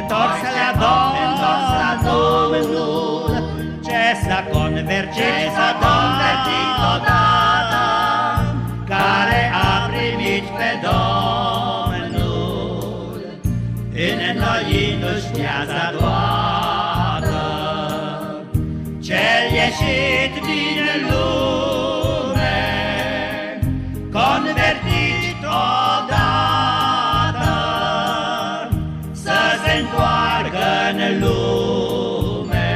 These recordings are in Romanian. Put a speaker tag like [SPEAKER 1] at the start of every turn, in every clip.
[SPEAKER 1] întors la Domnul, întors la Domnul, ce s-a convertit odată, care a primit pe Domnul, înnoindu-și viața toată, cel ieșit din lume, în lume,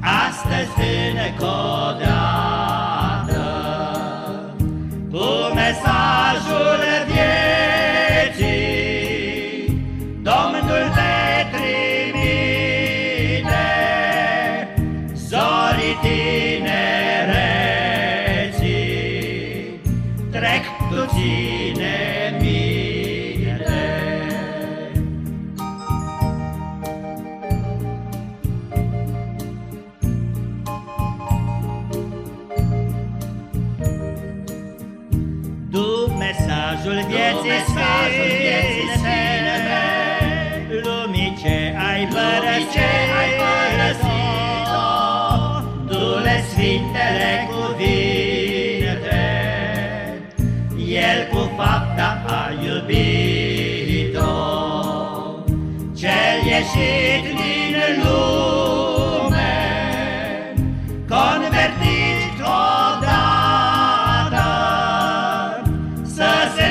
[SPEAKER 1] astăzi încă odată, cu mesajul vieții, Domnul te trimite, zorii tinereții, trec tu ține mesajul vieții sfinte,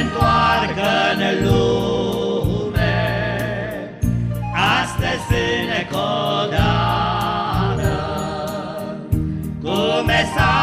[SPEAKER 1] întoarcă în lume, astăzi încă odată, cu mesajul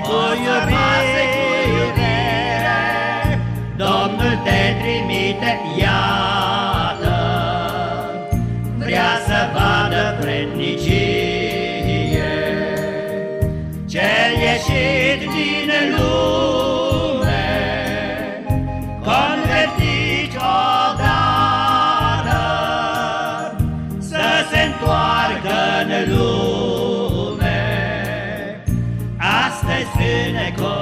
[SPEAKER 1] sfărmase cu iubire, Domnul te trimite, iată, vrea să vadă vrednicie. Cel ieșit din lume, convertit odată, să se întoarcă în lume, astăzi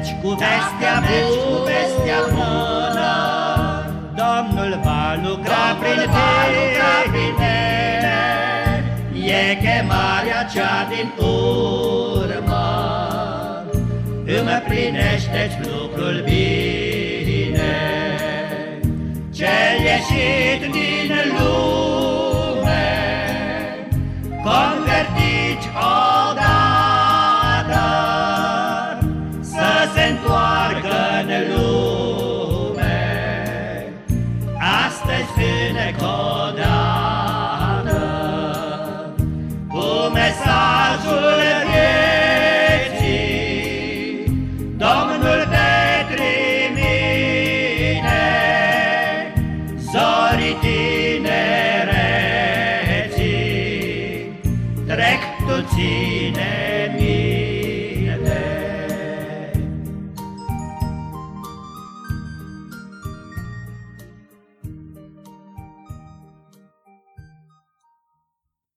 [SPEAKER 1] Dacă mergi cu vestea bună, Domnul va lucra prin tine, E chemarea cea din urmă, Îmi plinește-ți lucrul bine. Cel ieșit din lume, tinereții, trec tu ține